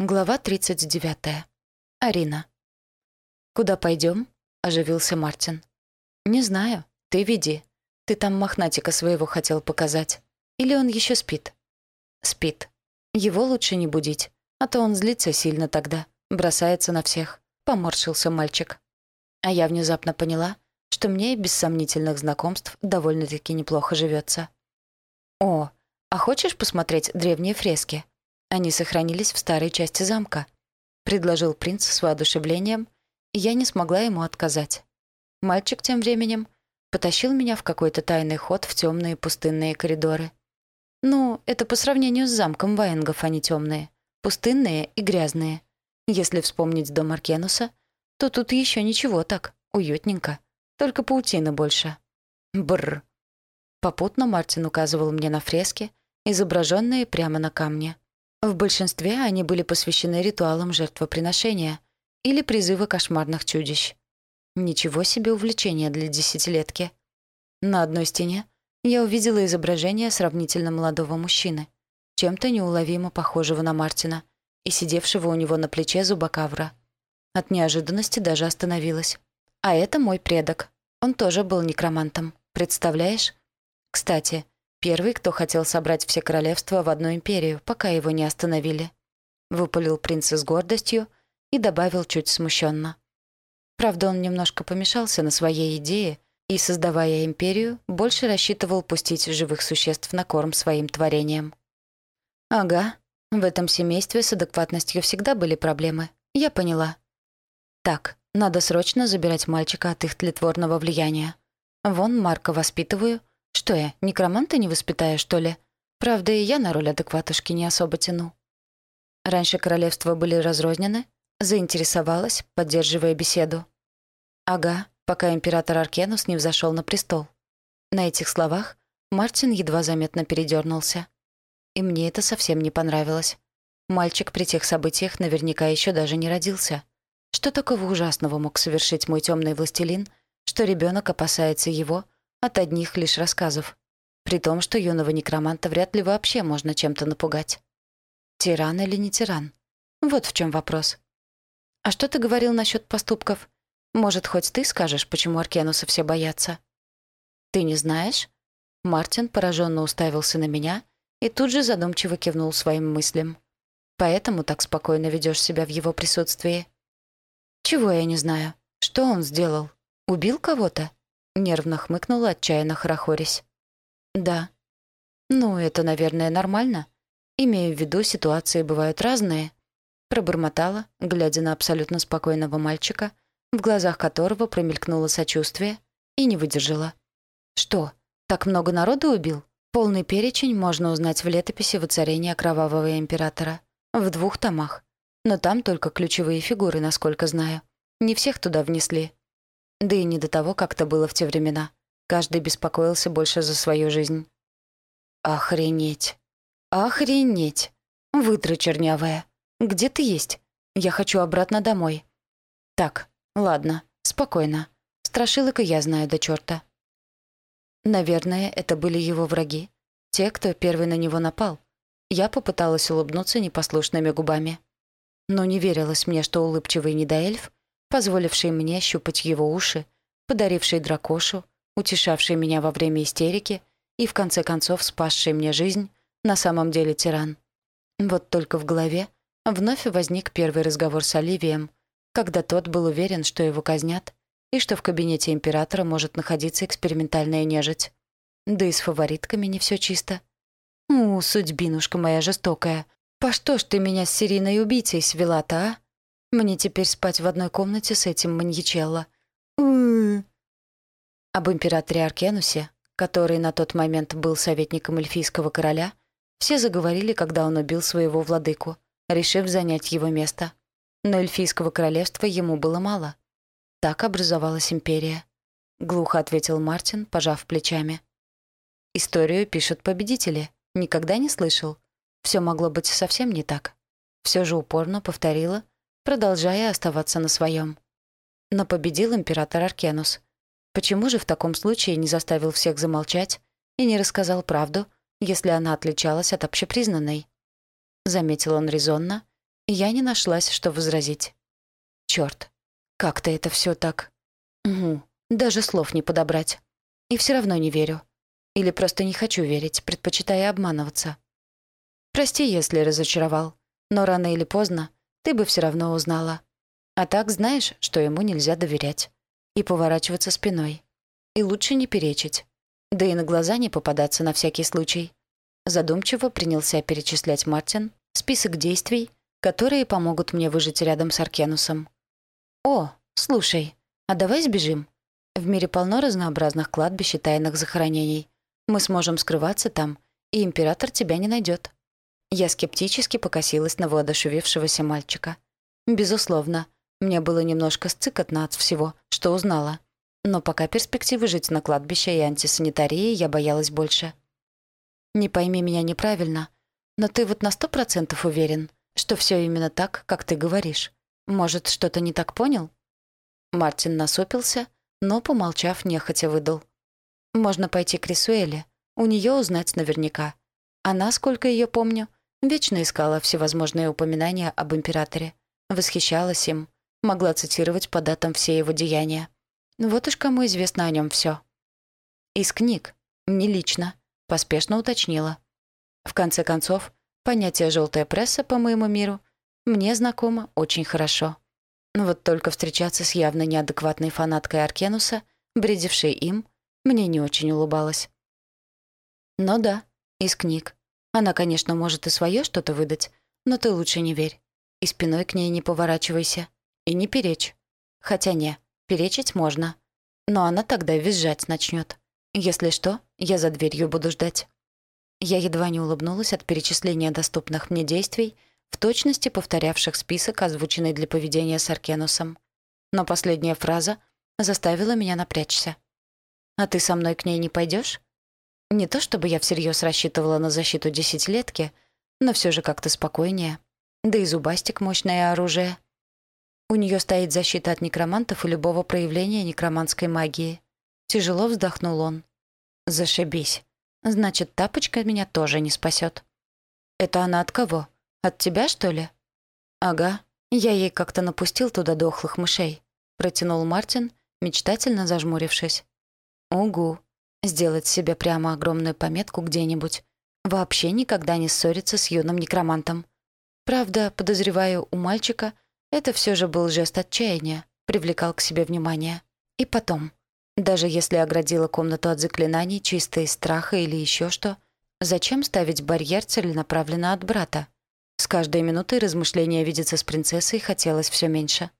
Глава 39. Арина. «Куда пойдем? оживился Мартин. «Не знаю. Ты веди. Ты там мохнатика своего хотел показать. Или он еще спит?» «Спит. Его лучше не будить, а то он злится сильно тогда, бросается на всех», — поморщился мальчик. А я внезапно поняла, что мне без сомнительных знакомств довольно-таки неплохо живется. «О, а хочешь посмотреть древние фрески?» Они сохранились в старой части замка», — предложил принц с воодушевлением, и я не смогла ему отказать. Мальчик тем временем потащил меня в какой-то тайный ход в темные пустынные коридоры. Ну, это по сравнению с замком Ваенгов они темные, пустынные и грязные. Если вспомнить дом Аркенуса, то тут еще ничего так, уютненько, только паутины больше. Бррр. Попутно Мартин указывал мне на фрески, изображенные прямо на камне. В большинстве они были посвящены ритуалам жертвоприношения или призыва кошмарных чудищ. Ничего себе увлечение для десятилетки. На одной стене я увидела изображение сравнительно молодого мужчины, чем-то неуловимо похожего на Мартина и сидевшего у него на плече зубакавра. От неожиданности даже остановилась. А это мой предок. Он тоже был некромантом. Представляешь? Кстати, Первый, кто хотел собрать все королевства в одну империю, пока его не остановили. Выпалил принц с гордостью и добавил чуть смущенно. Правда, он немножко помешался на своей идее и, создавая империю, больше рассчитывал пустить живых существ на корм своим творениям. «Ага, в этом семействе с адекватностью всегда были проблемы. Я поняла. Так, надо срочно забирать мальчика от их тлетворного влияния. Вон Марка воспитываю, что я, некроманта не воспитаю, что ли? Правда, и я на роль адекватушки не особо тяну. Раньше королевства были разрознены, заинтересовалась, поддерживая беседу. Ага, пока император Аркенус не взошел на престол. На этих словах Мартин едва заметно передернулся. И мне это совсем не понравилось. Мальчик при тех событиях наверняка еще даже не родился. Что такого ужасного мог совершить мой темный властелин, что ребенок опасается его — от одних лишь рассказов. При том, что юного некроманта вряд ли вообще можно чем-то напугать. Тиран или не тиран? Вот в чем вопрос. А что ты говорил насчет поступков? Может, хоть ты скажешь, почему Аркенуса все боятся? Ты не знаешь? Мартин пораженно уставился на меня и тут же задумчиво кивнул своим мыслям. Поэтому так спокойно ведешь себя в его присутствии. Чего я не знаю? Что он сделал? Убил кого-то? Нервно хмыкнула, отчаянно хорохорясь. «Да». «Ну, это, наверное, нормально. Имею в виду, ситуации бывают разные». Пробормотала, глядя на абсолютно спокойного мальчика, в глазах которого промелькнуло сочувствие, и не выдержала. «Что, так много народу убил?» Полный перечень можно узнать в летописи воцарения Кровавого Императора. В двух томах. Но там только ключевые фигуры, насколько знаю. Не всех туда внесли. Да и не до того как-то было в те времена. Каждый беспокоился больше за свою жизнь. «Охренеть! Охренеть! Выдра чернявая! Где ты есть? Я хочу обратно домой». «Так, ладно, спокойно. Страшилок и я знаю до чёрта». Наверное, это были его враги. Те, кто первый на него напал. Я попыталась улыбнуться непослушными губами. Но не верилось мне, что улыбчивый недоэльф позволивший мне щупать его уши, подаривший дракошу, утешавший меня во время истерики и, в конце концов, спасший мне жизнь, на самом деле тиран. Вот только в голове вновь возник первый разговор с Оливием, когда тот был уверен, что его казнят, и что в кабинете императора может находиться экспериментальная нежить. Да и с фаворитками не все чисто. «У, судьбинушка моя жестокая, по что ж ты меня с серийной убийцей свела-то, а?» Мне теперь спать в одной комнате с этим маньячелло. Об императоре Аркенусе, который на тот момент был советником эльфийского короля, все заговорили, когда он убил своего владыку, решив занять его место. Но эльфийского королевства ему было мало. Так образовалась империя. Глухо ответил Мартин, пожав плечами. Историю пишут победители. Никогда не слышал. Все могло быть совсем не так. Все же упорно повторила, продолжая оставаться на своем. Но победил император Аркенус. Почему же в таком случае не заставил всех замолчать и не рассказал правду, если она отличалась от общепризнанной? Заметил он резонно, Я не нашлась, что возразить. Черт, как-то это все так. Угу, даже слов не подобрать. И все равно не верю. Или просто не хочу верить, предпочитая обманываться. Прости, если разочаровал, но рано или поздно ты бы все равно узнала. А так знаешь, что ему нельзя доверять. И поворачиваться спиной. И лучше не перечить. Да и на глаза не попадаться на всякий случай. Задумчиво принялся перечислять Мартин список действий, которые помогут мне выжить рядом с Аркенусом. «О, слушай, а давай сбежим? В мире полно разнообразных кладбищ и тайных захоронений. Мы сможем скрываться там, и император тебя не найдет. Я скептически покосилась на воодушевившегося мальчика. Безусловно, мне было немножко сцикотно от всего, что узнала. Но пока перспективы жить на кладбище и антисанитарии я боялась больше. Не пойми меня неправильно, но ты вот на сто процентов уверен, что все именно так, как ты говоришь. Может, что-то не так понял? Мартин насупился, но, помолчав, нехотя выдал. Можно пойти к Рисуэле, у нее узнать наверняка. Она, сколько ее помню, вечно искала всевозможные упоминания об императоре, восхищалась им, могла цитировать по датам все его деяния. Вот уж кому известно о нем все. Из книг, не лично, поспешно уточнила. В конце концов, понятие «желтая пресса» по моему миру мне знакомо очень хорошо. Вот только встречаться с явно неадекватной фанаткой Аркенуса, бредившей им, мне не очень улыбалось. Но да, из книг. Она, конечно, может и свое что-то выдать, но ты лучше не верь. И спиной к ней не поворачивайся. И не перечь. Хотя не, перечить можно. Но она тогда визжать начнет. Если что, я за дверью буду ждать. Я едва не улыбнулась от перечисления доступных мне действий, в точности повторявших список, озвученный для поведения с Аркенусом. Но последняя фраза заставила меня напрячься. «А ты со мной к ней не пойдешь? Не то чтобы я всерьез рассчитывала на защиту десятилетки, но все же как-то спокойнее. Да и зубастик — мощное оружие. У нее стоит защита от некромантов и любого проявления некроманской магии. Тяжело вздохнул он. Зашибись. Значит, тапочка меня тоже не спасет. Это она от кого? От тебя, что ли? Ага. Я ей как-то напустил туда дохлых мышей. Протянул Мартин, мечтательно зажмурившись. Угу. Сделать себе прямо огромную пометку где-нибудь. Вообще никогда не ссориться с юным некромантом. Правда, подозреваю, у мальчика — это все же был жест отчаяния, привлекал к себе внимание. И потом, даже если оградила комнату от заклинаний чисто из страха или еще что, зачем ставить барьер целенаправленно от брата? С каждой минутой размышления видеться с принцессой хотелось все меньше.